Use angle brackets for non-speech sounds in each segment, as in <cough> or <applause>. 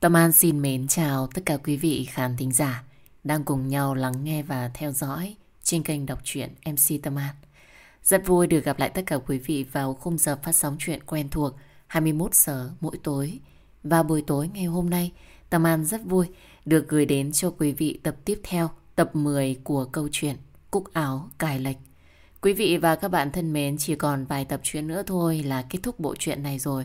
Tâm An xin mến chào tất cả quý vị khán thính giả đang cùng nhau lắng nghe và theo dõi trên kênh đọc truyện MC Tâm An. Rất vui được gặp lại tất cả quý vị vào khung giờ phát sóng chuyện quen thuộc 21 giờ mỗi tối. Và buổi tối ngày hôm nay, Tâm An rất vui được gửi đến cho quý vị tập tiếp theo, tập 10 của câu chuyện Cúc áo cài lệch. Quý vị và các bạn thân mến, chỉ còn vài tập truyện nữa thôi là kết thúc bộ truyện này rồi.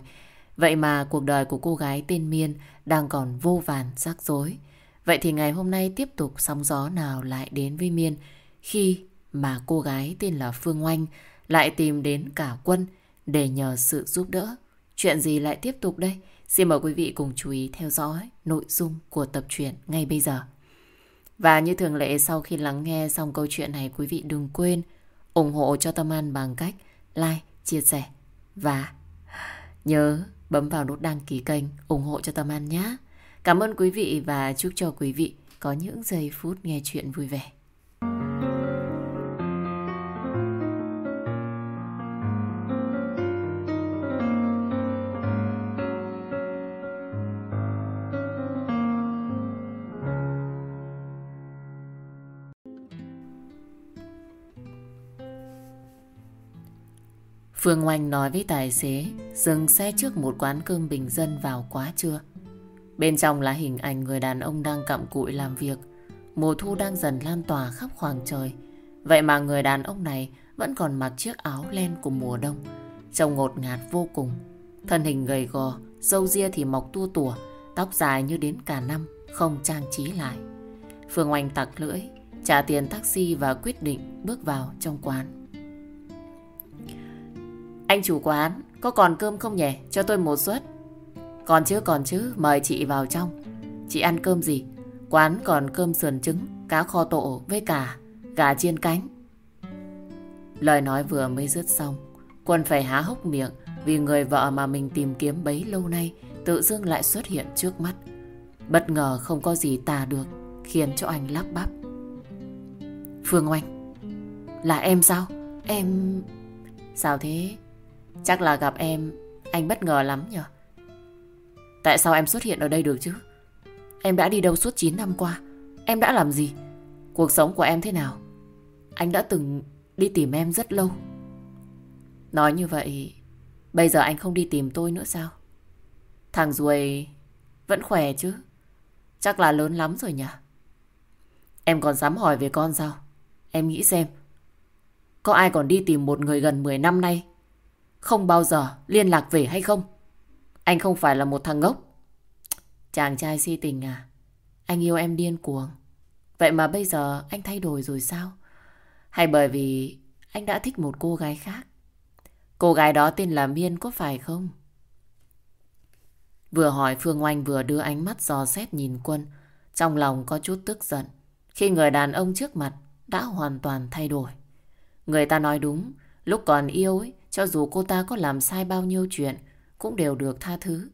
Vậy mà cuộc đời của cô gái tên Miên đang còn vô vàn rắc rối. Vậy thì ngày hôm nay tiếp tục sóng gió nào lại đến với Miên khi mà cô gái tên là Phương Oanh lại tìm đến cả quân để nhờ sự giúp đỡ. Chuyện gì lại tiếp tục đây? Xin mời quý vị cùng chú ý theo dõi nội dung của tập truyện ngay bây giờ. Và như thường lệ sau khi lắng nghe xong câu chuyện này quý vị đừng quên ủng hộ cho Tâm An bằng cách like, chia sẻ và nhớ bấm vào nút đăng ký kênh, ủng hộ cho Tâm An nhé. Cảm ơn quý vị và chúc cho quý vị có những giây phút nghe chuyện vui vẻ. Phương Oanh nói với tài xế dừng xe trước một quán cơm bình dân vào quá trưa. Bên trong là hình ảnh người đàn ông đang cặm cụi làm việc. Mùa thu đang dần lan tỏa khắp khoảng trời. Vậy mà người đàn ông này vẫn còn mặc chiếc áo len của mùa đông. Trông ngột ngạt vô cùng. Thân hình gầy gò, râu ria thì mọc tua tủa, tóc dài như đến cả năm, không trang trí lại. Phương Oanh tặc lưỡi, trả tiền taxi và quyết định bước vào trong quán. Anh chủ quán, có còn cơm không nhỉ? Cho tôi một suất. Còn chứ, còn chứ, mời chị vào trong. Chị ăn cơm gì? Quán còn cơm sườn trứng, cá kho tộ với cả gà chiên cánh. Lời nói vừa mới dứt xong, Quân phải há hốc miệng vì người vợ mà mình tìm kiếm bấy lâu nay tự dưng lại xuất hiện trước mắt. Bất ngờ không có gì tà được, khiến cho anh lắp bắp. Phương Oanh, là em sao? Em... Sao thế? Chắc là gặp em, Anh bất ngờ lắm nhở Tại sao em xuất hiện ở đây được chứ? Em đã đi đâu suốt 9 năm qua? Em đã làm gì? Cuộc sống của em thế nào? Anh đã từng đi tìm em rất lâu. Nói như vậy, Bây giờ anh không đi tìm tôi nữa sao? Thằng duệ Vẫn khỏe chứ? Chắc là lớn lắm rồi nhỉ Em còn dám hỏi về con sao? Em nghĩ xem. Có ai còn đi tìm một người gần 10 năm nay? Không bao giờ liên lạc về hay không? Anh không phải là một thằng ngốc. Chàng trai si tình à? Anh yêu em điên cuồng. Vậy mà bây giờ anh thay đổi rồi sao? Hay bởi vì anh đã thích một cô gái khác? Cô gái đó tên là Miên có phải không? Vừa hỏi Phương Oanh vừa đưa ánh mắt dò xét nhìn quân. Trong lòng có chút tức giận. Khi người đàn ông trước mặt đã hoàn toàn thay đổi. Người ta nói đúng, lúc còn yêu ấy, cho dù cô ta có làm sai bao nhiêu chuyện, Cũng đều được tha thứ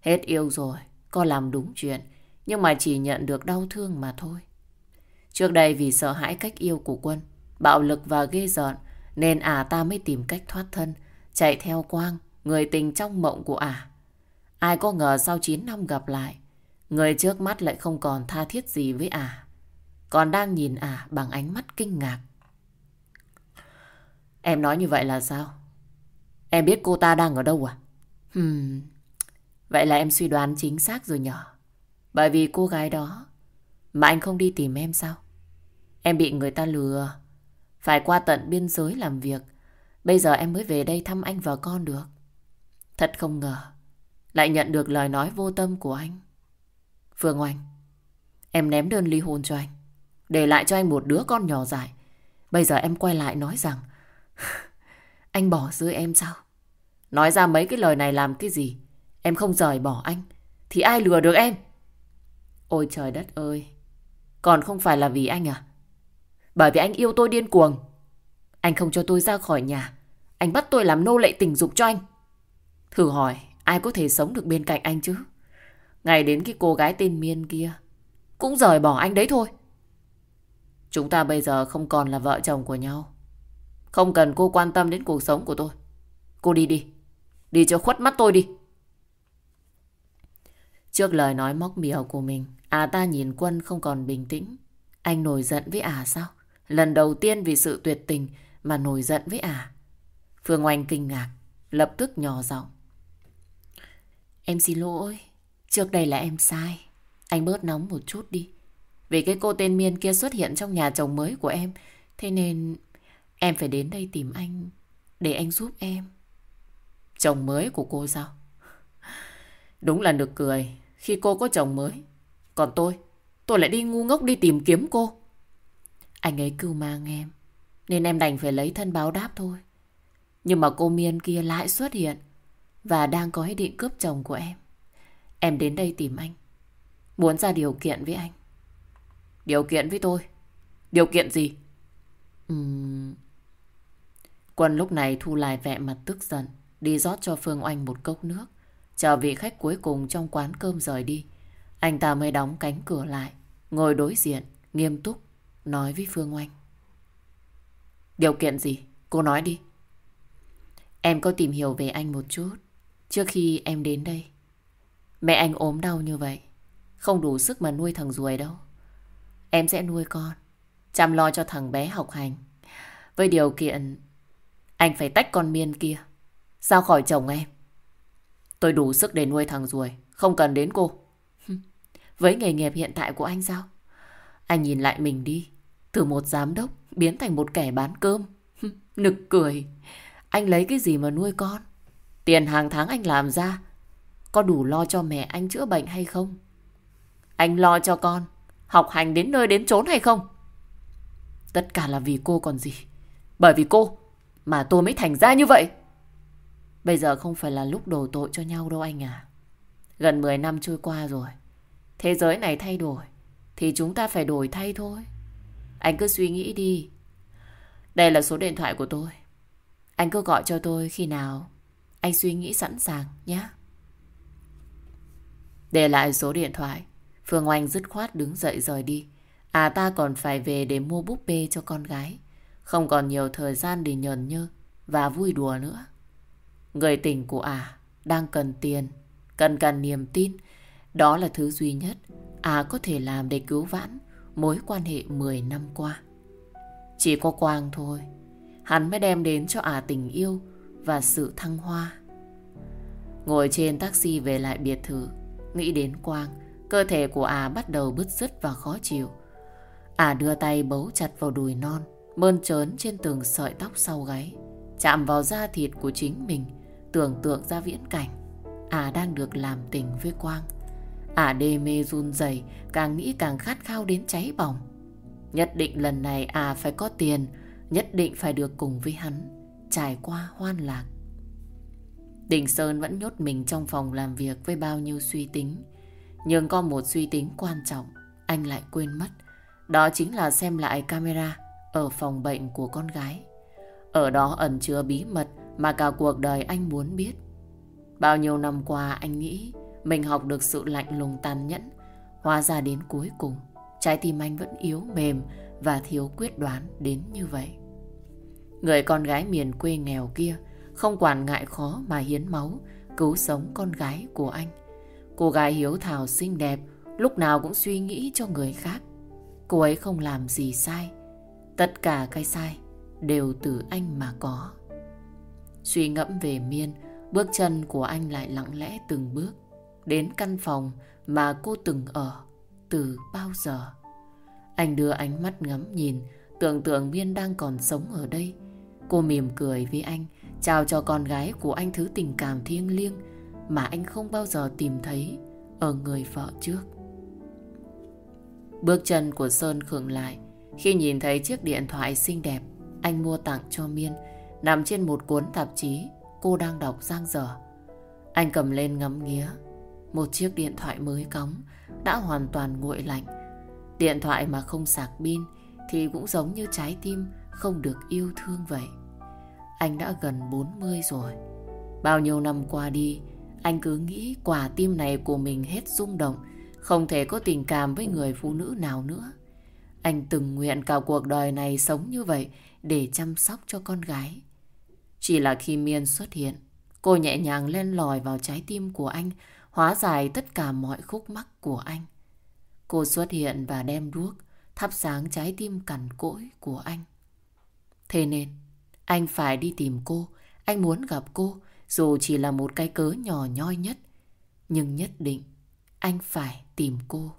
Hết yêu rồi, Có làm đúng chuyện, Nhưng mà chỉ nhận được đau thương mà thôi Trước đây vì sợ hãi cách yêu của quân, Bạo lực và ghê giận Nên ả à ta mới tìm cách thoát thân, Chạy theo Quang, Người tình trong mộng của ả à. Ai có ngờ sau 9 năm gặp lại, Người trước mắt lại không còn tha thiết gì với ả à. Còn đang nhìn ả à bằng ánh mắt kinh ngạc Em nói như vậy là sao? Em biết cô ta đang ở đâu à? Hmm, vậy là em suy đoán chính xác rồi nhở. Bởi vì cô gái đó mà anh không đi tìm em sao? Em bị người ta lừa. Phải qua tận biên giới làm việc. Bây giờ em mới về đây thăm anh và con được. Thật không ngờ. Lại nhận được lời nói vô tâm của anh. Phương Oanh. Em ném đơn ly hôn cho anh. Để lại cho anh một đứa con nhỏ dại. Bây giờ em quay lại nói rằng <laughs> anh bỏ rơi em sao? Nói ra mấy cái lời này làm cái gì? Em không rời bỏ anh. Thì ai lừa được em? Ôi trời đất ơi. Còn không phải là vì anh à? Bởi vì anh yêu tôi điên cuồng. Anh không cho tôi ra khỏi nhà. Anh bắt tôi làm nô lệ tình dục cho anh. Thử hỏi, ai có thể sống được bên cạnh anh chứ? Ngày đến cái cô gái tên Miên kia, cũng rời bỏ anh đấy thôi. Chúng ta bây giờ không còn là vợ chồng của nhau. Không cần cô quan tâm đến cuộc sống của tôi. Cô đi đi. Đi cho khuất mắt tôi đi. Trước lời nói móc miều của mình, à ta nhìn Quân không còn bình tĩnh. Anh nổi giận với à sao? Lần đầu tiên vì sự tuyệt tình mà nổi giận với à. Phương Oanh kinh ngạc, lập tức nhỏ giọng. Em xin lỗi, trước đây là em sai. Anh bớt nóng một chút đi. Vì cái cô tên Miên kia xuất hiện trong nhà chồng mới của em. Thế nên em phải đến đây tìm anh để anh giúp em. Chồng mới của cô sao? Đúng là được cười khi cô có chồng mới. Còn tôi, tôi lại đi ngu ngốc đi tìm kiếm cô. Anh ấy cưu mang em, nên em đành phải lấy thân báo đáp thôi. Nhưng mà cô Miên kia lại xuất hiện và đang có ý định cướp chồng của em. Em đến đây tìm anh, muốn ra điều kiện với anh. Điều kiện với tôi? Điều kiện gì? Uhm... Quân lúc này thu lại vẻ mặt tức giận, đi rót cho Phương Oanh một cốc nước. Chờ vị khách cuối cùng trong quán cơm rời đi. Anh ta mới đóng cánh cửa lại, ngồi đối diện, nghiêm túc, nói với Phương Oanh. Điều kiện gì? Cô nói đi. Em có tìm hiểu về anh một chút trước khi em đến đây. Mẹ anh ốm đau như vậy, không đủ sức mà nuôi thằng ruồi đâu. Em sẽ nuôi con, chăm lo cho thằng bé học hành. Với điều kiện anh phải tách con miên kia sao khỏi chồng em. Tôi đủ sức để nuôi thằng ruồi, không cần đến cô. Với nghề nghiệp hiện tại của anh sao? Anh nhìn lại mình đi, từ một giám đốc biến thành một kẻ bán cơm. Nực cười. Anh lấy cái gì mà nuôi con? Tiền hàng tháng anh làm ra, có đủ lo cho mẹ anh chữa bệnh hay không? Anh lo cho con, học hành đến nơi đến chốn hay không? Tất cả là vì cô còn gì. Bởi vì cô mà tôi mới thành ra như vậy. Bây giờ không phải là lúc đổ tội cho nhau đâu anh à. Gần 10 năm trôi qua rồi. Thế giới này thay đổi. Thì chúng ta phải đổi thay thôi. Anh cứ suy nghĩ đi. Đây là số điện thoại của tôi. Anh cứ gọi cho tôi khi nào anh suy nghĩ sẵn sàng nhé. Để lại số điện thoại. Phương Oanh dứt khoát đứng dậy rời đi. À ta còn phải về để mua búp bê cho con gái. Không còn nhiều thời gian để nhờn nhơ và vui đùa nữa. Người tình của à đang cần tiền, cần cần niềm tin. Đó là thứ duy nhất à có thể làm để cứu vãn mối quan hệ 10 năm qua. Chỉ có Quang thôi, hắn mới đem đến cho à tình yêu và sự thăng hoa. Ngồi trên taxi về lại biệt thự, nghĩ đến Quang, cơ thể của à bắt đầu bứt rứt và khó chịu. À đưa tay bấu chặt vào đùi non, mơn trớn trên từng sợi tóc sau gáy, chạm vào da thịt của chính mình, tưởng tượng ra viễn cảnh. À đang được làm tình với Quang. À đê mê run rẩy càng nghĩ càng khát khao đến cháy bỏng. Nhất định lần này à phải có tiền, nhất định phải được cùng với hắn, trải qua hoan lạc. Đình Sơn vẫn nhốt mình trong phòng làm việc với bao nhiêu suy tính. Nhưng có một suy tính quan trọng, anh lại quên mất. Đó chính là xem lại camera ở phòng bệnh của con gái. Ở đó ẩn chứa bí mật mà cả cuộc đời anh muốn biết. Bao nhiêu năm qua anh nghĩ mình học được sự lạnh lùng tàn nhẫn. Hóa ra đến cuối cùng, trái tim anh vẫn yếu mềm và thiếu quyết đoán đến như vậy. Người con gái miền quê nghèo kia không quản ngại khó mà hiến máu, cứu sống con gái của anh. Cô gái hiếu thảo xinh đẹp, lúc nào cũng suy nghĩ cho người khác. Cô ấy không làm gì sai. Tất cả cái sai đều từ anh mà có. Suy ngẫm về Miên, bước chân của anh lại lặng lẽ từng bước đến căn phòng mà cô từng ở từ bao giờ. Anh đưa ánh mắt ngắm nhìn, tưởng tượng Miên đang còn sống ở đây. Cô mỉm cười với anh, chào cho con gái của anh thứ tình cảm thiêng liêng mà anh không bao giờ tìm thấy ở người vợ trước. Bước chân của Sơn khựng lại khi nhìn thấy chiếc điện thoại xinh đẹp anh mua tặng cho Miên nằm trên một cuốn tạp chí cô đang đọc giang dở. Anh cầm lên ngắm nghía. Một chiếc điện thoại mới cóng đã hoàn toàn nguội lạnh. Điện thoại mà không sạc pin thì cũng giống như trái tim không được yêu thương vậy. Anh đã gần 40 rồi. Bao nhiêu năm qua đi, anh cứ nghĩ quả tim này của mình hết rung động, không thể có tình cảm với người phụ nữ nào nữa. Anh từng nguyện cả cuộc đời này sống như vậy để chăm sóc cho con gái. Chỉ là khi Miên xuất hiện, cô nhẹ nhàng len lỏi vào trái tim của anh, hóa giải tất cả mọi khúc mắc của anh. Cô xuất hiện và đem đuốc, thắp sáng trái tim cằn cỗi của anh. Thế nên, anh phải đi tìm cô, anh muốn gặp cô, dù chỉ là một cái cớ nhỏ nhoi nhất. Nhưng nhất định, anh phải tìm cô.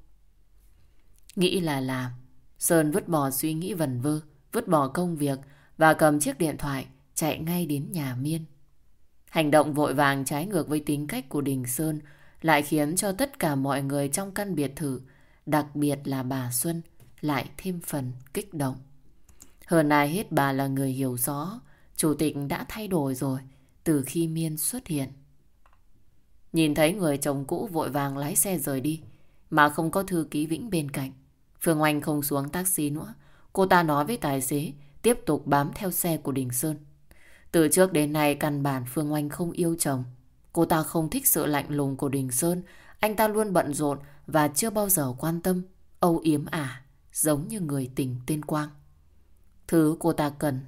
Nghĩ là làm, Sơn vứt bỏ suy nghĩ vần vơ, vứt bỏ công việc và cầm chiếc điện thoại chạy ngay đến nhà Miên. Hành động vội vàng trái ngược với tính cách của Đình Sơn lại khiến cho tất cả mọi người trong căn biệt thự, đặc biệt là bà Xuân, lại thêm phần kích động. Hơn ai hết bà là người hiểu rõ, chủ tịch đã thay đổi rồi từ khi Miên xuất hiện. Nhìn thấy người chồng cũ vội vàng lái xe rời đi, mà không có thư ký Vĩnh bên cạnh. Phương Oanh không xuống taxi nữa. Cô ta nói với tài xế tiếp tục bám theo xe của Đình Sơn. Từ trước đến nay căn bản Phương Oanh không yêu chồng. Cô ta không thích sự lạnh lùng của Đình Sơn. Anh ta luôn bận rộn và chưa bao giờ quan tâm, âu yếm ả, giống như người tình tên Quang. Thứ cô ta cần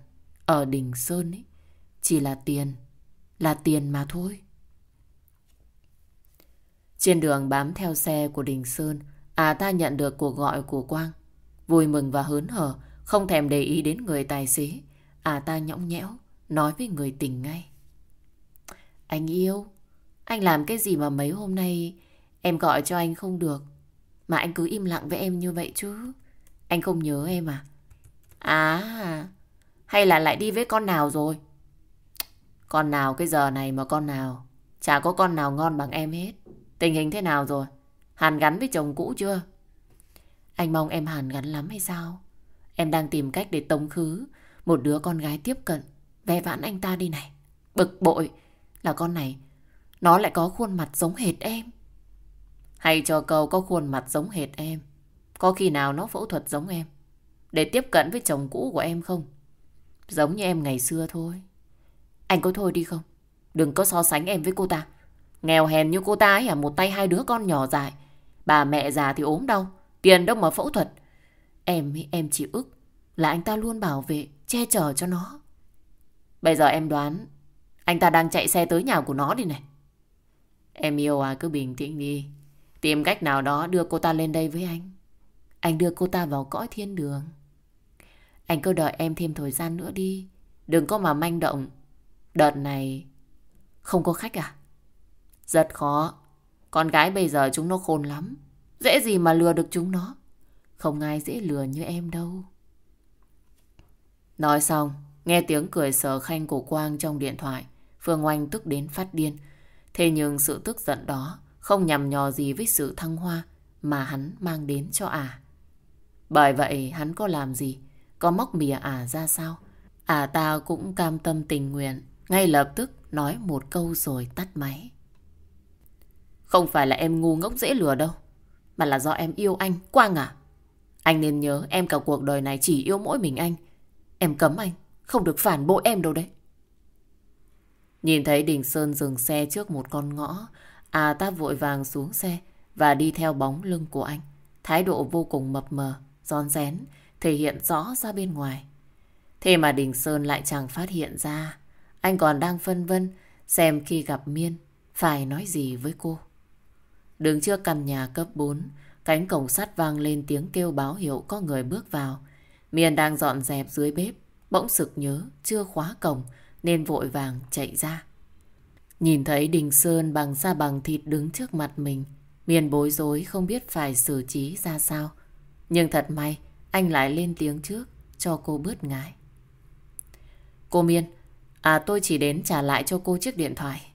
ở Đình Sơn ấy, chỉ là tiền, là tiền mà thôi. Trên đường bám theo xe của Đình Sơn, à ta nhận được cuộc gọi của Quang. Vui mừng và hớn hở, không thèm để ý đến người tài xế. À ta nhõng nhẽo, nói với người tình ngay. Anh yêu, anh làm cái gì mà mấy hôm nay em gọi cho anh không được. Mà anh cứ im lặng với em như vậy chứ. Anh không nhớ em à? À, hay là lại đi với con nào rồi? Con nào cái giờ này mà con nào? Chả có con nào ngon bằng em hết. Tình hình thế nào rồi? Hàn gắn với chồng cũ chưa? Anh mong em hàn gắn lắm hay sao? Em đang tìm cách để tống khứ một đứa con gái tiếp cận ve vãn anh ta đi này. Bực bội là con này nó lại có khuôn mặt giống hệt em. Hay cho câu có khuôn mặt giống hệt em. Có khi nào nó phẫu thuật giống em để tiếp cận với chồng cũ của em không? Giống như em ngày xưa thôi. Anh có thôi đi không? Đừng có so sánh em với cô ta. Nghèo hèn như cô ta ấy à, một tay hai đứa con nhỏ dại. Bà mẹ già thì ốm đau, tiền đâu mà phẫu thuật. Em em chỉ ức là anh ta luôn bảo vệ, che chở cho nó. Bây giờ em đoán, anh ta đang chạy xe tới nhà của nó đi này. Em yêu à, cứ bình tĩnh đi. Tìm cách nào đó đưa cô ta lên đây với anh. Anh đưa cô ta vào cõi thiên đường. Anh cứ đợi em thêm thời gian nữa đi. Đừng có mà manh động. Đợt này không có khách à? Rất khó. Con gái bây giờ chúng nó khôn lắm. Dễ gì mà lừa được chúng nó. Không ai dễ lừa như em đâu. Nói xong, nghe tiếng cười sờ khanh của Quang trong điện thoại. Phương Oanh tức đến phát điên. Thế nhưng sự tức giận đó không nhằm nhò gì với sự thăng hoa mà hắn mang đến cho ả. À. Bởi vậy hắn có làm gì? Có móc mìa ả à ra sao? Ả à ta cũng cam tâm tình nguyện, ngay lập tức nói một câu rồi tắt máy. Không phải là em ngu ngốc dễ lừa đâu, mà là do em yêu anh, Quang à? Anh nên nhớ em cả cuộc đời này chỉ yêu mỗi mình anh. Em cấm anh, không được phản bội em đâu đấy. Nhìn thấy Đình Sơn dừng xe trước một con ngõ, à ta vội vàng xuống xe và đi theo bóng lưng của anh. Thái độ vô cùng mập mờ, giòn rén, thể hiện rõ ra bên ngoài. Thế mà Đình Sơn lại chẳng phát hiện ra. Anh còn đang phân vân xem khi gặp Miên phải nói gì với cô. Đứng trước căn nhà cấp 4, cánh cổng sắt vang lên tiếng kêu báo hiệu có người bước vào. Miên đang dọn dẹp dưới bếp, bỗng sực nhớ chưa khóa cổng nên vội vàng chạy ra. Nhìn thấy Đình Sơn bằng da bằng thịt đứng trước mặt mình, Miên bối rối không biết phải xử trí ra sao. Nhưng thật may, anh lại lên tiếng trước cho cô bớt ngại. Cô Miên, à tôi chỉ đến trả lại cho cô chiếc điện thoại.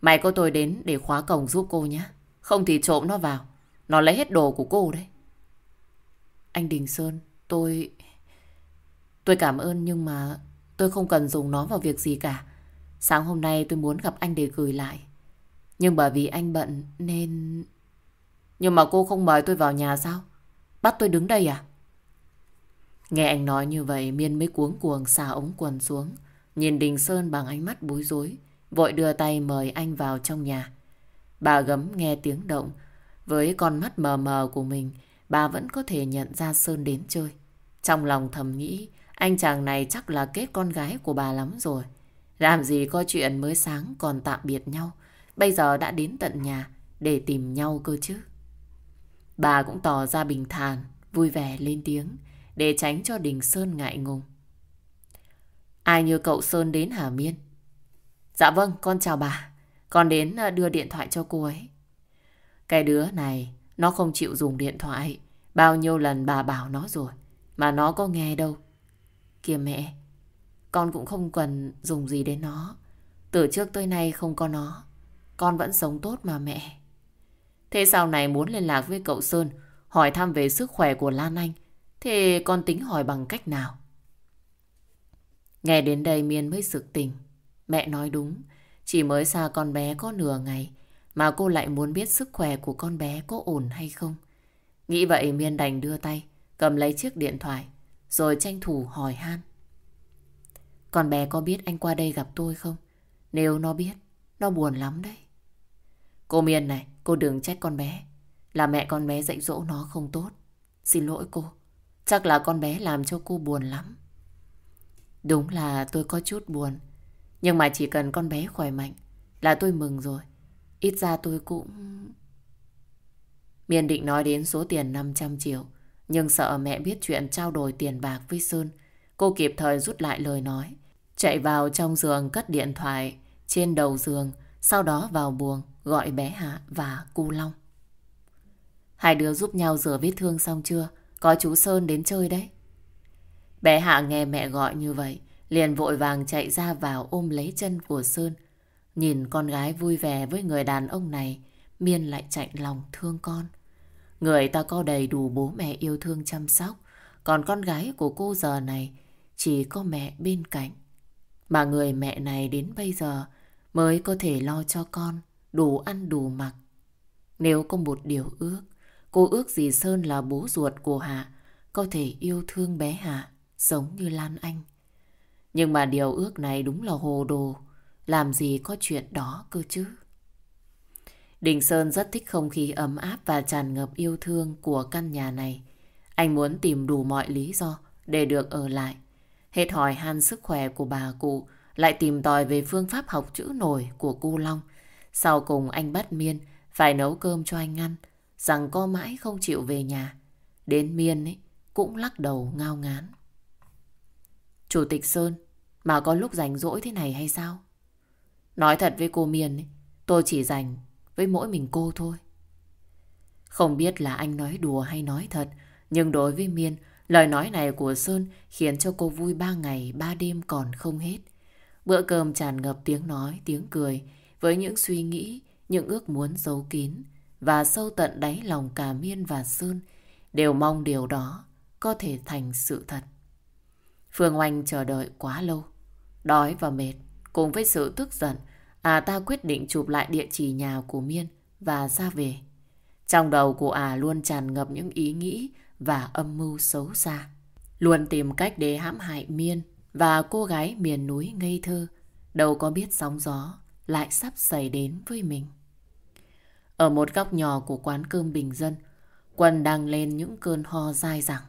Mày có tôi đến để khóa cổng giúp cô nhé. Không thì trộm nó vào. Nó lấy hết đồ của cô đấy. Anh Đình Sơn, tôi... Tôi cảm ơn nhưng mà tôi không cần dùng nó vào việc gì cả. Sáng hôm nay tôi muốn gặp anh để gửi lại. Nhưng bởi vì anh bận nên... Nhưng mà cô không mời tôi vào nhà sao? Bắt tôi đứng đây à? Nghe anh nói như vậy Miên mới cuống cuồng xả ống quần xuống. Nhìn Đình Sơn bằng ánh mắt bối rối. Vội đưa tay mời anh vào trong nhà. Bà gấm nghe tiếng động. Với con mắt mờ mờ của mình, bà vẫn có thể nhận ra Sơn đến chơi. Trong lòng thầm nghĩ, anh chàng này chắc là kết con gái của bà lắm rồi. Làm gì có chuyện mới sáng còn tạm biệt nhau. Bây giờ đã đến tận nhà để tìm nhau cơ chứ. Bà cũng tỏ ra bình thản, vui vẻ lên tiếng để tránh cho Đình Sơn ngại ngùng. Ai như cậu Sơn đến hà Miên? Dạ vâng, con chào bà. Con đến à, đưa điện thoại cho cô ấy. Cái đứa này, nó không chịu dùng điện thoại. Bao nhiêu lần bà bảo nó rồi. Mà nó có nghe đâu. Kìa mẹ, con cũng không cần dùng gì đến nó. Từ trước tới nay không có nó. Con vẫn sống tốt mà mẹ. Thế sau này muốn liên lạc với cậu Sơn, hỏi thăm về sức khỏe của Lan Anh, thế con tính hỏi bằng cách nào? Nghe đến đây Miên mới sực tình. Mẹ nói đúng, chỉ mới xa con bé có nửa ngày mà cô lại muốn biết sức khỏe của con bé có ổn hay không. Nghĩ vậy Miên đành đưa tay, cầm lấy chiếc điện thoại, rồi tranh thủ hỏi han. Con bé có biết anh qua đây gặp tôi không? Nếu nó biết, nó buồn lắm đấy. Cô Miên này, cô đừng trách con bé. Là mẹ con bé dạy dỗ nó không tốt. Xin lỗi cô. Chắc là con bé làm cho cô buồn lắm. Đúng là tôi có chút buồn. Nhưng mà chỉ cần con bé khỏe mạnh là tôi mừng rồi. Ít ra tôi cũng... Miên định nói đến số tiền 500 triệu. Nhưng sợ mẹ biết chuyện trao đổi tiền bạc với Sơn. Cô kịp thời rút lại lời nói. Chạy vào trong giường cất điện thoại trên đầu giường. Sau đó vào buồng gọi bé Hạ và cu Long. Hai đứa giúp nhau rửa vết thương xong chưa? Có chú Sơn đến chơi đấy. Bé Hạ nghe mẹ gọi như vậy, liền vội vàng chạy ra vào ôm lấy chân của Sơn. Nhìn con gái vui vẻ với người đàn ông này, Miên lại chạy lòng thương con. Người ta có đầy đủ bố mẹ yêu thương chăm sóc, còn con gái của cô giờ này chỉ có mẹ bên cạnh. Mà người mẹ này đến bây giờ mới có thể lo cho con đủ ăn đủ mặc. Nếu có một điều ước, cô ước gì Sơn là bố ruột của Hạ, có thể yêu thương bé Hạ giống như Lan Anh. Nhưng mà điều ước này đúng là hồ đồ, làm gì có chuyện đó cơ chứ. Đình Sơn rất thích không khí ấm áp và tràn ngập yêu thương của căn nhà này. Anh muốn tìm đủ mọi lý do để được ở lại. Hết hỏi han sức khỏe của bà cụ, lại tìm tòi về phương pháp học chữ nổi của cô Long. Sau cùng anh bắt Miên phải nấu cơm cho anh ăn, rằng co mãi không chịu về nhà. Đến Miên ấy, cũng lắc đầu ngao ngán. Chủ tịch Sơn, mà có lúc rảnh rỗi thế này hay sao? Nói thật với cô Miên, ấy, tôi chỉ rảnh với mỗi mình cô thôi. Không biết là anh nói đùa hay nói thật, nhưng đối với Miên, lời nói này của Sơn khiến cho cô vui ba ngày, ba đêm còn không hết. Bữa cơm tràn ngập tiếng nói, tiếng cười, với những suy nghĩ, những ước muốn giấu kín và sâu tận đáy lòng cả Miên và Sơn đều mong điều đó có thể thành sự thật. Phương Oanh chờ đợi quá lâu, đói và mệt, cùng với sự tức giận, à ta quyết định chụp lại địa chỉ nhà của Miên và ra về. Trong đầu của à luôn tràn ngập những ý nghĩ và âm mưu xấu xa. Luôn tìm cách để hãm hại Miên và cô gái miền núi ngây thơ, đâu có biết sóng gió lại sắp xảy đến với mình. Ở một góc nhỏ của quán cơm bình dân, Quân đang lên những cơn ho dai dẳng.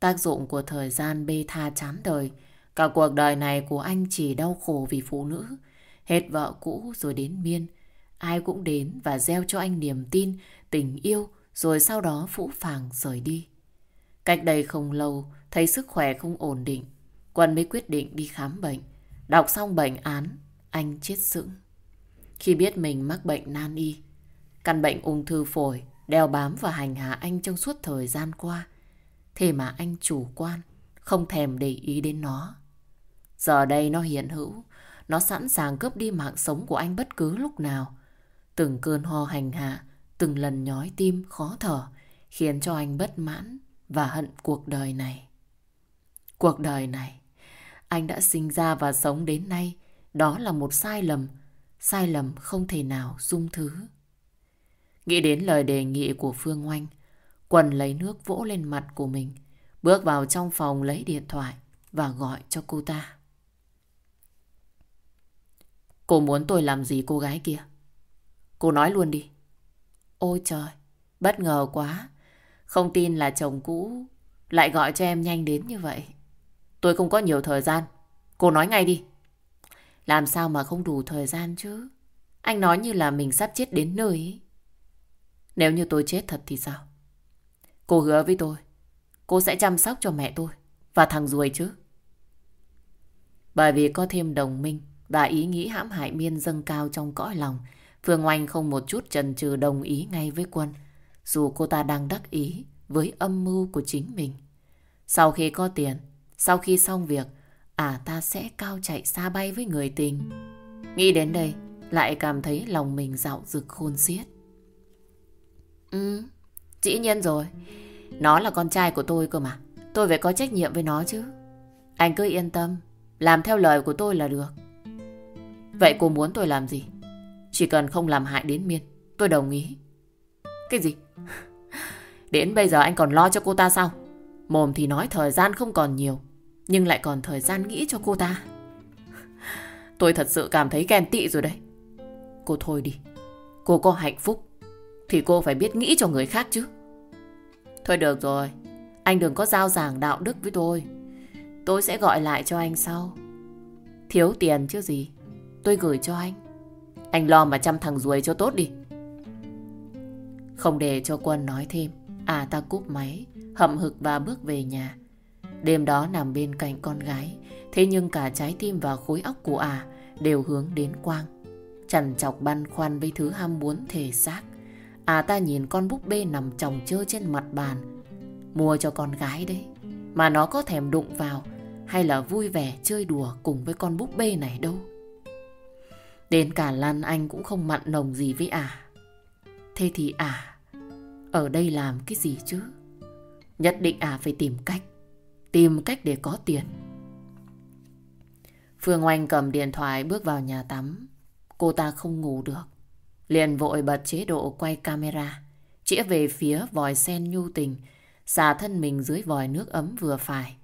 Tác dụng của thời gian bê tha chán đời. Cả cuộc đời này của anh chỉ đau khổ vì phụ nữ. Hết vợ cũ rồi đến miên. Ai cũng đến và gieo cho anh niềm tin, tình yêu, rồi sau đó phũ phàng rời đi. Cách đây không lâu, thấy sức khỏe không ổn định. Quân mới quyết định đi khám bệnh. Đọc xong bệnh án, anh chết sững. Khi biết mình mắc bệnh nan y, căn bệnh ung thư phổi đeo bám và hành hạ anh trong suốt thời gian qua. Thế mà anh chủ quan, không thèm để ý đến nó. Giờ đây nó hiện hữu, nó sẵn sàng cướp đi mạng sống của anh bất cứ lúc nào. Từng cơn ho hành hạ, từng lần nhói tim, khó thở, khiến cho anh bất mãn và hận cuộc đời này. Cuộc đời này, anh đã sinh ra và sống đến nay, đó là một sai lầm, sai lầm không thể nào dung thứ. Nghĩ đến lời đề nghị của Phương Oanh, Quần lấy nước vỗ lên mặt của mình, bước vào trong phòng lấy điện thoại và gọi cho cô ta. Cô muốn tôi làm gì cô gái kia? Cô nói luôn đi. Ôi trời, bất ngờ quá. Không tin là chồng cũ lại gọi cho em nhanh đến như vậy. Tôi không có nhiều thời gian. Cô nói ngay đi. Làm sao mà không đủ thời gian chứ? Anh nói như là mình sắp chết đến nơi ấy. Nếu như tôi chết thật thì sao? Cô hứa với tôi, cô sẽ chăm sóc cho mẹ tôi và thằng ruồi chứ. Bởi vì có thêm đồng minh và ý nghĩ hãm hại Miên dâng cao trong cõi lòng, Phương Oanh không một chút chần chừ đồng ý ngay với Quân, dù cô ta đang đắc ý với âm mưu của chính mình. Sau khi có tiền, sau khi xong việc, à ta sẽ cao chạy xa bay với người tình. Nghĩ đến đây, lại cảm thấy lòng mình dạo dực khôn xiết. Ừ, dĩ nhiên rồi. Nó là con trai của tôi cơ mà. Tôi phải có trách nhiệm với nó chứ. Anh cứ yên tâm, làm theo lời của tôi là được. Vậy cô muốn tôi làm gì? Chỉ cần không làm hại đến Miên, tôi đồng ý. Cái gì? <laughs> Đến bây giờ anh còn lo cho cô ta sao? Mồm thì nói thời gian không còn nhiều, nhưng lại còn thời gian nghĩ cho cô ta. <laughs> Tôi thật sự cảm thấy ghen tị rồi đấy. Cô thôi đi. Cô có hạnh phúc thì cô phải biết nghĩ cho người khác chứ. Thôi được rồi. Anh đừng có giao giảng đạo đức với tôi. Tôi sẽ gọi lại cho anh sau. Thiếu tiền chứ gì. Tôi gửi cho anh. Anh lo mà chăm thằng ruồi cho tốt đi. Không để cho Quân nói thêm. À ta cúp máy, hậm hực và bước về nhà. Đêm đó nằm bên cạnh con gái. Thế nhưng cả trái tim và khối óc của à đều hướng đến Quang. trần chọc băn khoăn với thứ ham muốn thể xác. À ta nhìn con búp bê nằm chồng chơi trên mặt bàn. Mua cho con gái đấy. Mà nó có thèm đụng vào hay là vui vẻ chơi đùa cùng với con búp bê này đâu. Đến cả Lan Anh cũng không mặn nồng gì với à. Thế thì à, ở đây làm cái gì chứ? Nhất định à phải tìm cách. Tìm cách để có tiền. Phương Oanh cầm điện thoại bước vào nhà tắm. Cô ta không ngủ được. Liền vội bật chế độ quay camera. Chĩa về phía vòi sen nhu tình. Xả thân mình dưới vòi nước ấm vừa phải.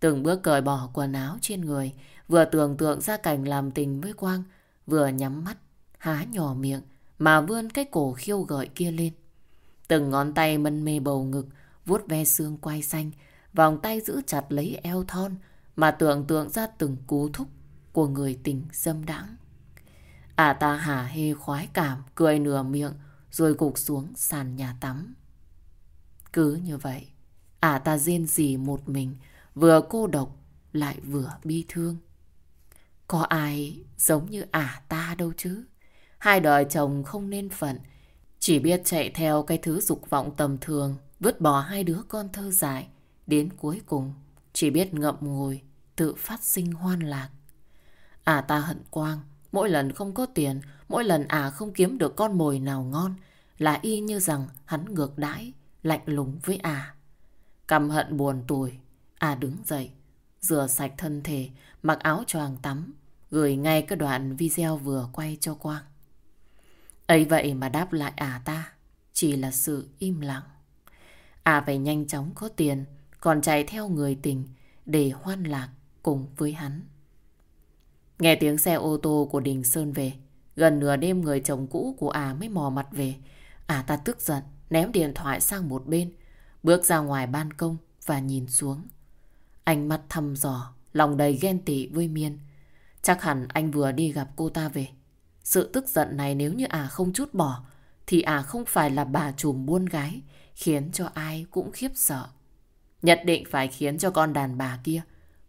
Từng bước cởi bỏ quần áo trên người. Vừa tưởng tượng ra cảnh làm tình với Quang. Vừa nhắm mắt, há nhỏ miệng. Mà vươn cái cổ khiêu gợi kia lên. Từng ngón tay mân mê bầu ngực. vuốt ve xương quai xanh. Vòng tay giữ chặt lấy eo thon. Mà tưởng tượng ra từng cú thúc của người tình dâm đãng. À ta hả hê khoái cảm, cười nửa miệng, rồi gục xuống sàn nhà tắm. Cứ như vậy, à ta rên rỉ một mình, vừa cô độc, lại vừa bi thương. Có ai giống như ả ta đâu chứ? Hai đời chồng không nên phận, chỉ biết chạy theo cái thứ dục vọng tầm thường, vứt bỏ hai đứa con thơ dại, đến cuối cùng chỉ biết ngậm ngùi, tự phát sinh hoan lạc. À ta hận Quang, mỗi lần không có tiền, mỗi lần à không kiếm được con mồi nào ngon, là y như rằng hắn ngược đãi, lạnh lùng với à. Căm hận buồn tủi, à đứng dậy, rửa sạch thân thể, mặc áo choàng tắm, gửi ngay cái đoạn video vừa quay cho Quang. ấy vậy mà đáp lại à ta, chỉ là sự im lặng. À phải nhanh chóng có tiền, còn chạy theo người tình để hoan lạc cùng với hắn. Nghe tiếng xe ô tô của Đình Sơn về. Gần nửa đêm người chồng cũ của à mới mò mặt về. À ta tức giận, ném điện thoại sang một bên. Bước ra ngoài ban công và nhìn xuống. Ánh mắt thăm dò, lòng đầy ghen tị với Miên. Chắc hẳn anh vừa đi gặp cô ta về. Sự tức giận này nếu như à không chút bỏ, thì à không phải là bà trùm buôn gái, khiến cho ai cũng khiếp sợ. Nhất định phải khiến cho con đàn bà kia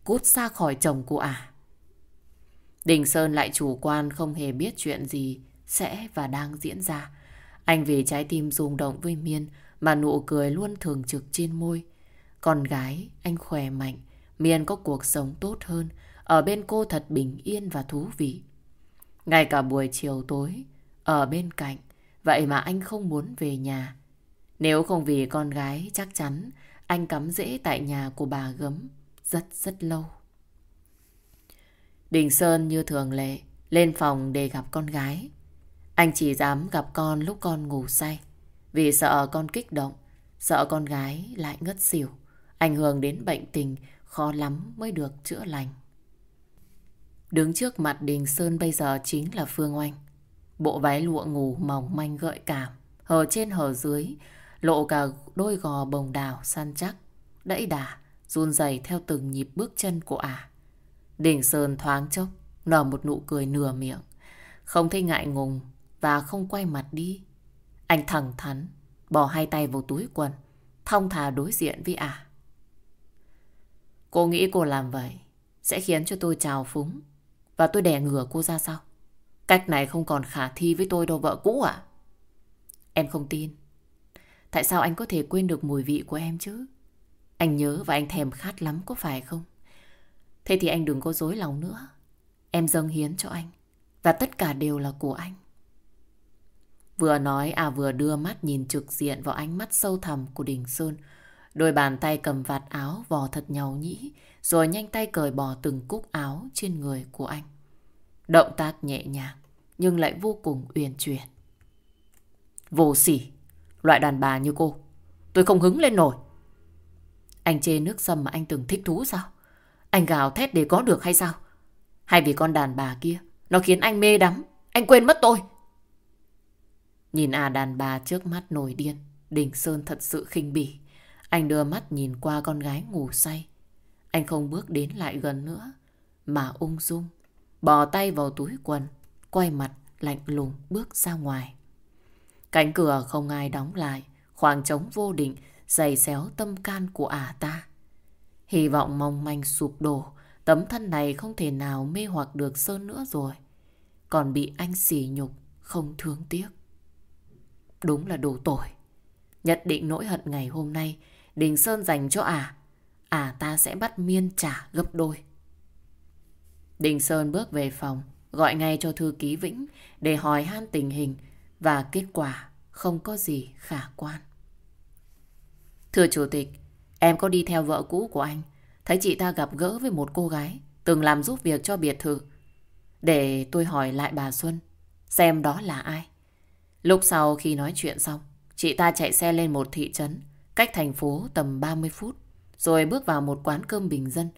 cút xa khỏi chồng của à. Đình Sơn lại chủ quan không hề biết chuyện gì sẽ và đang diễn ra. Anh vì trái tim rung động với Miên mà nụ cười luôn thường trực trên môi. Con gái, anh khỏe mạnh, Miên có cuộc sống tốt hơn, ở bên cô thật bình yên và thú vị. Ngay cả buổi chiều tối, ở bên cạnh, vậy mà anh không muốn về nhà. Nếu không vì con gái, chắc chắn anh cắm rễ tại nhà của bà gấm rất rất lâu. Đình Sơn như thường lệ, lên phòng để gặp con gái. Anh chỉ dám gặp con lúc con ngủ say, vì sợ con kích động, sợ con gái lại ngất xỉu, ảnh hưởng đến bệnh tình khó lắm mới được chữa lành. Đứng trước mặt Đình Sơn bây giờ chính là Phương Oanh. Bộ váy lụa ngủ mỏng manh gợi cảm, hở trên hở dưới, lộ cả đôi gò bồng đào săn chắc, đẫy đà, run rẩy theo từng nhịp bước chân của ả. À. Đình Sơn thoáng chốc, nở một nụ cười nửa miệng. Không thấy ngại ngùng và không quay mặt đi. Anh thẳng thắn, bỏ hai tay vào túi quần, thong thả đối diện với ả. Cô nghĩ cô làm vậy sẽ khiến cho tôi trào phúng và tôi đè ngửa cô ra sao? Cách này không còn khả thi với tôi đâu vợ cũ à? Em không tin. Tại sao anh có thể quên được mùi vị của em chứ? Anh nhớ và anh thèm khát lắm có phải không? Thế thì anh đừng có dối lòng nữa. Em dâng hiến cho anh. Và tất cả đều là của anh. Vừa nói à vừa đưa mắt nhìn trực diện vào ánh mắt sâu thẳm của Đình Sơn. Đôi bàn tay cầm vạt áo vò thật nhau nhĩ, rồi nhanh tay cởi bỏ từng cúc áo trên người của anh. Động tác nhẹ nhàng, nhưng lại vô cùng uyển chuyển. Vô sỉ, loại đàn bà như cô, tôi không hứng lên nổi. Anh chê nước sâm mà anh từng thích thú sao? Anh gào thét để có được hay sao? Hay vì con đàn bà kia, nó khiến anh mê đắm, anh quên mất tôi. Nhìn à đàn bà trước mắt nổi điên, Đình Sơn thật sự khinh bỉ. Anh đưa mắt nhìn qua con gái ngủ say. Anh không bước đến lại gần nữa, mà ung dung, bỏ tay vào túi quần, quay mặt lạnh lùng bước ra ngoài. Cánh cửa không ai đóng lại, khoảng trống vô định, dày xéo tâm can của ả ta. Hy vọng mong manh sụp đổ, tấm thân này không thể nào mê hoặc được Sơn nữa rồi. Còn bị anh xỉ nhục, không thương tiếc. Đúng là đủ tội. Nhất định nỗi hận ngày hôm nay Đình Sơn dành cho ả, ả ta sẽ bắt miên trả gấp đôi. Đình Sơn bước về phòng, gọi ngay cho thư ký Vĩnh để hỏi han tình hình và kết quả không có gì khả quan. Thưa Chủ tịch, em có đi theo vợ cũ của anh, thấy chị ta gặp gỡ với một cô gái từng làm giúp việc cho biệt thự. Để tôi hỏi lại bà Xuân, xem đó là ai. Lúc sau khi nói chuyện xong, chị ta chạy xe lên một thị trấn cách thành phố tầm 30 phút, rồi bước vào một quán cơm bình dân,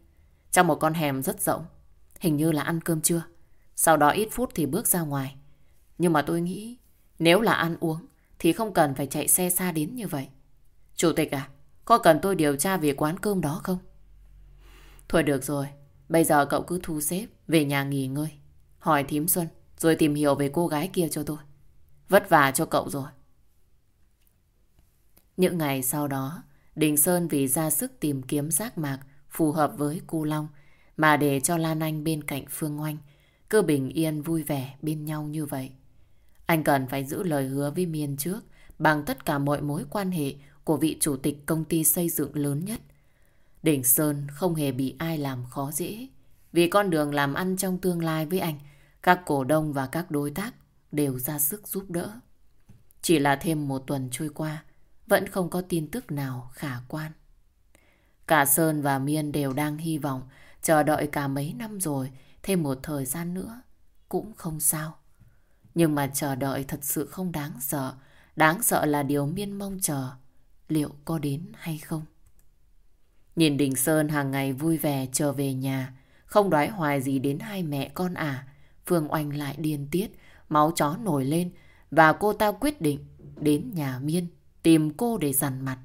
trong một con hẻm rất rộng, hình như là ăn cơm trưa. Sau đó ít phút thì bước ra ngoài. Nhưng mà tôi nghĩ, nếu là ăn uống, thì không cần phải chạy xe xa đến như vậy. Chủ tịch à, có cần tôi điều tra về quán cơm đó không? Thôi được rồi, bây giờ cậu cứ thu xếp về nhà nghỉ ngơi. Hỏi thím Xuân, rồi tìm hiểu về cô gái kia cho tôi. Vất vả cho cậu rồi. Những ngày sau đó, Đình Sơn vì ra sức tìm kiếm giác mạc phù hợp với cu Long mà để cho Lan Anh bên cạnh Phương Oanh, cứ bình yên vui vẻ bên nhau như vậy. Anh cần phải giữ lời hứa với Miên trước, bằng tất cả mọi mối quan hệ của vị chủ tịch công ty xây dựng lớn nhất. Đỉnh Sơn không hề bị ai làm khó dễ, vì con đường làm ăn trong tương lai với anh, các cổ đông và các đối tác đều ra sức giúp đỡ. Chỉ là thêm một tuần trôi qua, vẫn không có tin tức nào khả quan. Cả Sơn và Miên đều đang hy vọng chờ đợi cả mấy năm rồi, thêm một thời gian nữa, cũng không sao. Nhưng mà chờ đợi thật sự không đáng sợ, đáng sợ là điều Miên mong chờ, liệu có đến hay không. Nhìn Đình Sơn hàng ngày vui vẻ trở về nhà, không đoái hoài gì đến hai mẹ con à, Phương Oanh lại điên tiết, máu chó nổi lên và cô ta quyết định đến nhà Miên tìm cô để dằn mặt.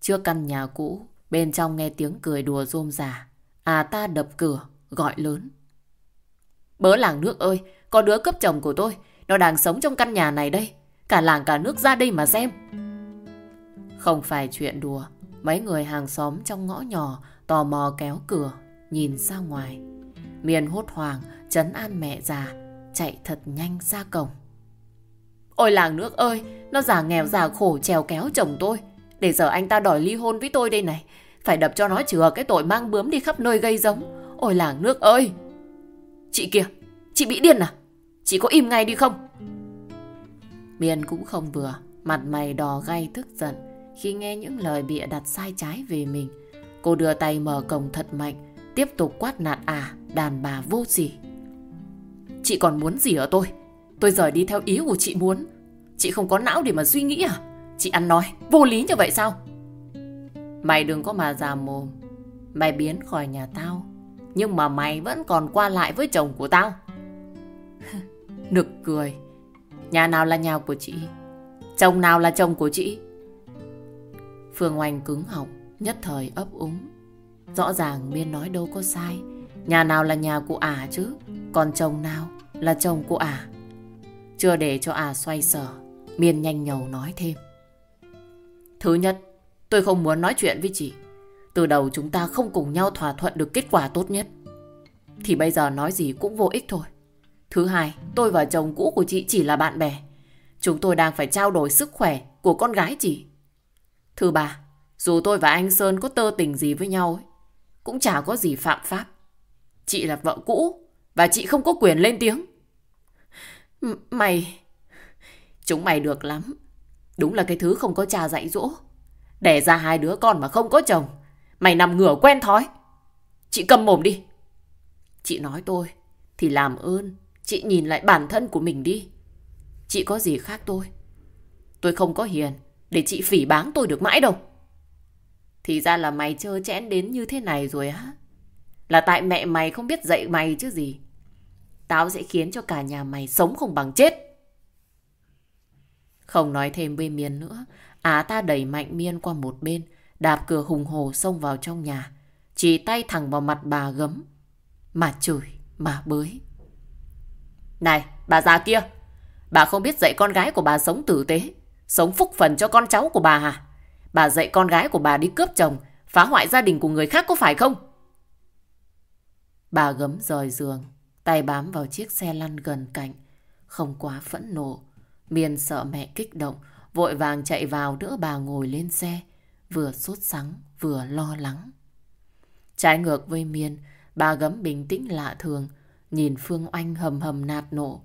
Trước căn nhà cũ, bên trong nghe tiếng cười đùa rôm rả. À ta đập cửa, gọi lớn. Bớ làng nước ơi, có đứa cấp chồng của tôi, nó đang sống trong căn nhà này đây. Cả làng cả nước ra đây mà xem. Không phải chuyện đùa, mấy người hàng xóm trong ngõ nhỏ tò mò kéo cửa, nhìn ra ngoài. Miền hốt hoảng, chấn an mẹ già, chạy thật nhanh ra cổng. Ôi làng nước ơi, nó già nghèo già khổ trèo kéo chồng tôi. Để giờ anh ta đòi ly hôn với tôi đây này. Phải đập cho nó chừa cái tội mang bướm đi khắp nơi gây giống. Ôi làng nước ơi! Chị kìa, chị bị điên à? Chị có im ngay đi không? Miền cũng không vừa, mặt mày đỏ gay tức giận khi nghe những lời bịa đặt sai trái về mình. Cô đưa tay mở cổng thật mạnh, tiếp tục quát nạt à, đàn bà vô sỉ. Chị còn muốn gì ở tôi? Tôi rời đi theo ý của chị muốn. Chị không có não để mà suy nghĩ à? Chị ăn nói, vô lý như vậy sao? Mày đừng có mà già mồm. Mày biến khỏi nhà tao. Nhưng mà mày vẫn còn qua lại với chồng của tao. <laughs> Nực cười. Nhà nào là nhà của chị? Chồng nào là chồng của chị? Phương Oanh cứng họng, nhất thời ấp úng. Rõ ràng Miên nói đâu có sai. Nhà nào là nhà của ả chứ? Còn chồng nào là chồng của ả? Chưa để cho à xoay sở, Miên nhanh nhầu nói thêm. Thứ nhất, tôi không muốn nói chuyện với chị. Từ đầu chúng ta không cùng nhau thỏa thuận được kết quả tốt nhất. Thì bây giờ nói gì cũng vô ích thôi. Thứ hai, tôi và chồng cũ của chị chỉ là bạn bè. Chúng tôi đang phải trao đổi sức khỏe của con gái chị. Thứ ba, dù tôi và anh Sơn có tơ tình gì với nhau ấy, cũng chả có gì phạm pháp. Chị là vợ cũ và chị không có quyền lên tiếng. M mày... Chúng mày được lắm. Đúng là cái thứ không có cha dạy dỗ. Đẻ ra hai đứa con mà không có chồng. Mày nằm ngửa quen thói. Chị cầm mồm đi. Chị nói tôi, thì làm ơn, chị nhìn lại bản thân của mình đi. Chị có gì khác tôi. Tôi không có hiền, để chị phỉ báng tôi được mãi đâu. Thì ra là mày chơ chẽn đến như thế này rồi á. Là tại mẹ mày không biết dạy mày chứ gì. Tao sẽ khiến cho cả nhà mày sống không bằng chết. Không nói thêm với Miên nữa, Á ta đẩy mạnh Miên qua một bên, đạp cửa hùng hồ xông vào trong nhà, chỉ tay thẳng vào mặt bà gấm, mà chửi, mà bới. Này, bà già kia, bà không biết dạy con gái của bà sống tử tế, sống phúc phần cho con cháu của bà hả? Bà dạy con gái của bà đi cướp chồng, phá hoại gia đình của người khác có phải không? Bà gấm rời giường, tay bám vào chiếc xe lăn gần cạnh, không quá phẫn nộ. Miên sợ mẹ kích động, vội vàng chạy vào đỡ bà ngồi lên xe, vừa sốt sắng vừa lo lắng. Trái ngược với Miên, bà gấm bình tĩnh lạ thường, nhìn Phương Oanh hầm hầm nạt nộ.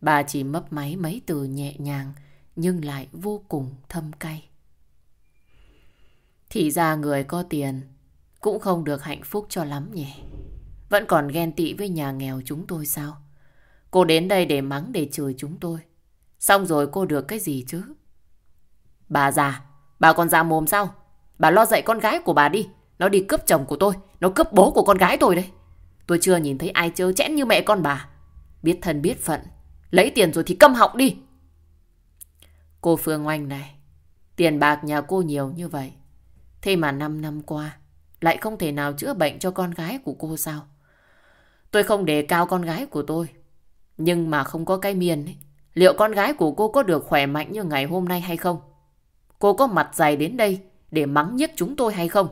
Bà chỉ mấp máy mấy từ nhẹ nhàng, nhưng lại vô cùng thâm cay. Thì ra người có tiền cũng không được hạnh phúc cho lắm nhỉ. Vẫn còn ghen tị với nhà nghèo chúng tôi sao? Cô đến đây để mắng để chửi chúng tôi. Xong rồi cô được cái gì chứ? Bà già, bà còn già mồm sao? Bà lo dạy con gái của bà đi. Nó đi cướp chồng của tôi, nó cướp bố của con gái tôi đây. Tôi chưa nhìn thấy ai chơ chẽn như mẹ con bà. Biết thân biết phận, lấy tiền rồi thì câm họng đi. Cô Phương Oanh này, tiền bạc nhà cô nhiều như vậy. Thế mà 5 năm qua, lại không thể nào chữa bệnh cho con gái của cô sao? Tôi không đề cao con gái của tôi. Nhưng mà không có cái miền ấy. Liệu con gái của cô có được khỏe mạnh như ngày hôm nay hay không? Cô có mặt dày đến đây để mắng nhất chúng tôi hay không?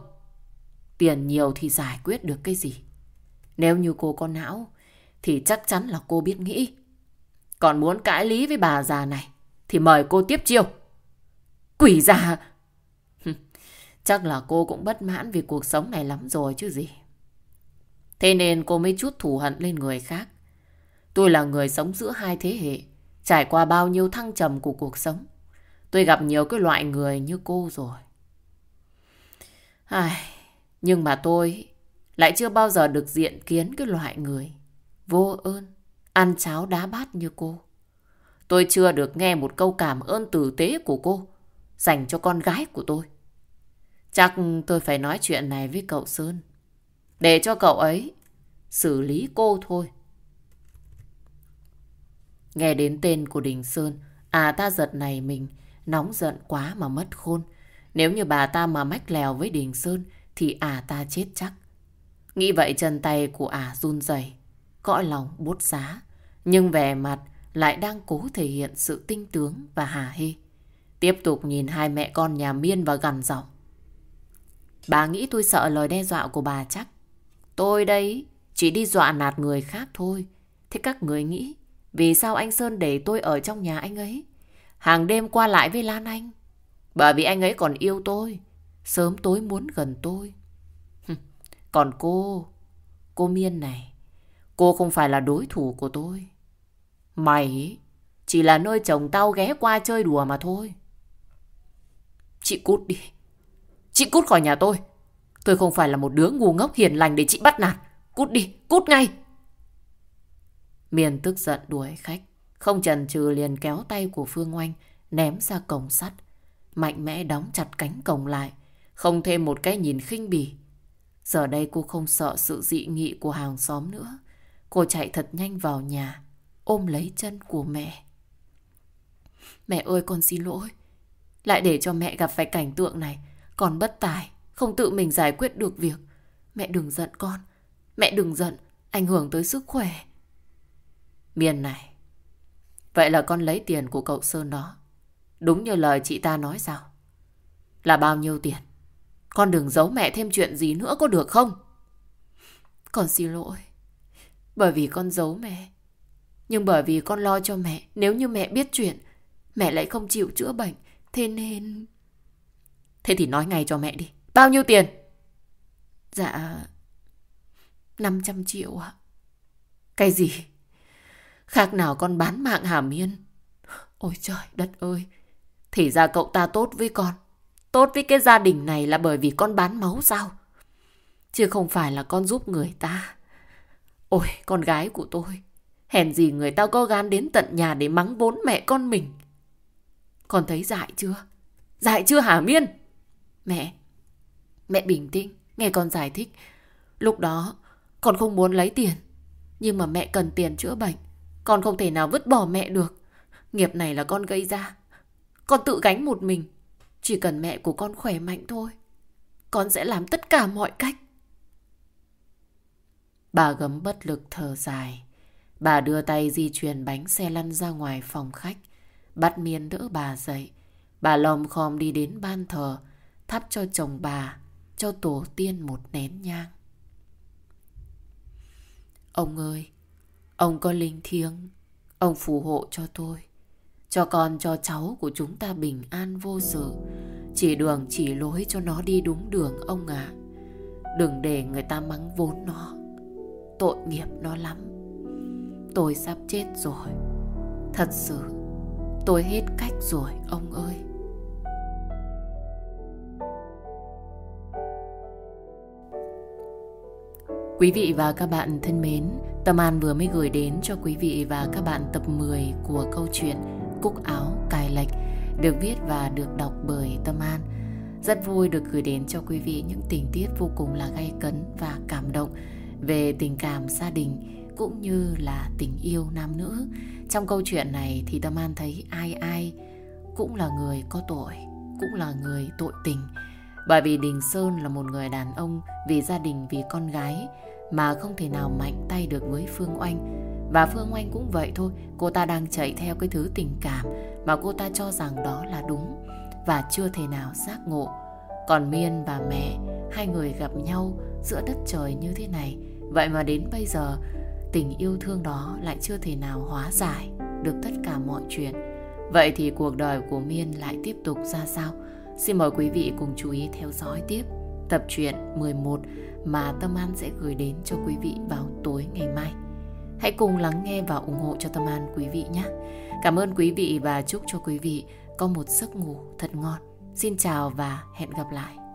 Tiền nhiều thì giải quyết được cái gì? Nếu như cô có não thì chắc chắn là cô biết nghĩ. Còn muốn cãi lý với bà già này thì mời cô tiếp chiêu. Quỷ già! Chắc là cô cũng bất mãn vì cuộc sống này lắm rồi chứ gì. Thế nên cô mới chút thù hận lên người khác. Tôi là người sống giữa hai thế hệ, trải qua bao nhiêu thăng trầm của cuộc sống. Tôi gặp nhiều cái loại người như cô rồi. Ai, nhưng mà tôi lại chưa bao giờ được diện kiến cái loại người vô ơn, ăn cháo đá bát như cô. Tôi chưa được nghe một câu cảm ơn tử tế của cô dành cho con gái của tôi. Chắc tôi phải nói chuyện này với cậu Sơn. Để cho cậu ấy xử lý cô thôi. Nghe đến tên của Đình Sơn, à ta giật này mình, nóng giận quá mà mất khôn. Nếu như bà ta mà mách lèo với Đình Sơn, thì à ta chết chắc. Nghĩ vậy chân tay của à run rẩy cõi lòng bút giá. Nhưng vẻ mặt lại đang cố thể hiện sự tinh tướng và hà hê. Tiếp tục nhìn hai mẹ con nhà miên và gằn giọng. Bà nghĩ tôi sợ lời đe dọa của bà chắc. Tôi đây chỉ đi dọa nạt người khác thôi. Thế các người nghĩ vì sao anh Sơn để tôi ở trong nhà anh ấy? Hàng đêm qua lại với Lan Anh. Bởi vì anh ấy còn yêu tôi. Sớm tối muốn gần tôi. Còn cô, cô Miên này, cô không phải là đối thủ của tôi. Mày chỉ là nơi chồng tao ghé qua chơi đùa mà thôi. Chị cút đi. Chị cút khỏi nhà tôi. Tôi không phải là một đứa ngu ngốc hiền lành để chị bắt nạt. Cút đi, cút ngay. Miền tức giận đuổi khách. Không chần chừ liền kéo tay của Phương Oanh ném ra cổng sắt. Mạnh mẽ đóng chặt cánh cổng lại. Không thêm một cái nhìn khinh bỉ. Giờ đây cô không sợ sự dị nghị của hàng xóm nữa. Cô chạy thật nhanh vào nhà, ôm lấy chân của mẹ. Mẹ ơi con xin lỗi. Lại để cho mẹ gặp phải cảnh tượng này. Con bất tài, không tự mình giải quyết được việc. Mẹ đừng giận con. Mẹ đừng giận, ảnh hưởng tới sức khỏe. Miền này. Vậy là con lấy tiền của cậu Sơn đó. Đúng như lời chị ta nói sao? Là bao nhiêu tiền? Con đừng giấu mẹ thêm chuyện gì nữa có được không? Con xin lỗi. Bởi vì con giấu mẹ. Nhưng bởi vì con lo cho mẹ. Nếu như mẹ biết chuyện, mẹ lại không chịu chữa bệnh. Thế nên... Thế thì nói ngay cho mẹ đi. Bao nhiêu tiền? Dạ... 500 triệu ạ. Cái gì? Khác nào con bán mạng hàm yên. Ôi trời đất ơi. Thì ra cậu ta tốt với con. Tốt với cái gia đình này là bởi vì con bán máu sao? Chứ không phải là con giúp người ta. Ôi, con gái của tôi. Hèn gì người ta có gan đến tận nhà để mắng bốn mẹ con mình. Con thấy dại chưa? Dại chưa hả Miên? Mẹ, mẹ bình tĩnh, nghe con giải thích. Lúc đó, con không muốn lấy tiền. Nhưng mà mẹ cần tiền chữa bệnh. Con không thể nào vứt bỏ mẹ được. Nghiệp này là con gây ra. Con tự gánh một mình. Chỉ cần mẹ của con khỏe mạnh thôi. Con sẽ làm tất cả mọi cách. Bà gấm bất lực thở dài. Bà đưa tay di chuyển bánh xe lăn ra ngoài phòng khách. Bắt miên đỡ bà dậy. Bà lòm khom đi đến ban thờ. Thắp cho chồng bà, cho tổ tiên một nén nhang. Ông ơi, ông có linh thiêng. Ông phù hộ cho tôi. Cho con cho cháu của chúng ta bình an vô sự. Chỉ đường chỉ lối cho nó đi đúng đường ông ạ. Đừng để người ta mắng vốn nó. Tội nghiệp nó lắm. Tôi sắp chết rồi. Thật sự, tôi hết cách rồi ông ơi. Quý vị và các bạn thân mến, Tâm An vừa mới gửi đến cho quý vị và các bạn tập 10 của câu chuyện Cúc áo cài lệch được viết và được đọc bởi Tâm An. Rất vui được gửi đến cho quý vị những tình tiết vô cùng là gay cấn và cảm động về tình cảm gia đình cũng như là tình yêu nam nữ. Trong câu chuyện này thì Tâm An thấy ai ai cũng là người có tội, cũng là người tội tình. Bởi vì Đình Sơn là một người đàn ông vì gia đình, vì con gái mà không thể nào mạnh tay được với Phương Oanh. Và Phương Oanh cũng vậy thôi, cô ta đang chạy theo cái thứ tình cảm mà cô ta cho rằng đó là đúng và chưa thể nào giác ngộ. Còn Miên và mẹ, hai người gặp nhau giữa đất trời như thế này, vậy mà đến bây giờ tình yêu thương đó lại chưa thể nào hóa giải được tất cả mọi chuyện. Vậy thì cuộc đời của Miên lại tiếp tục ra sao? Xin mời quý vị cùng chú ý theo dõi tiếp tập truyện 11 mà Tâm An sẽ gửi đến cho quý vị vào tối ngày mai. Hãy cùng lắng nghe và ủng hộ cho Tâm An, quý vị nhé. Cảm ơn quý vị và chúc cho quý vị có một giấc ngủ thật ngon. Xin chào và hẹn gặp lại.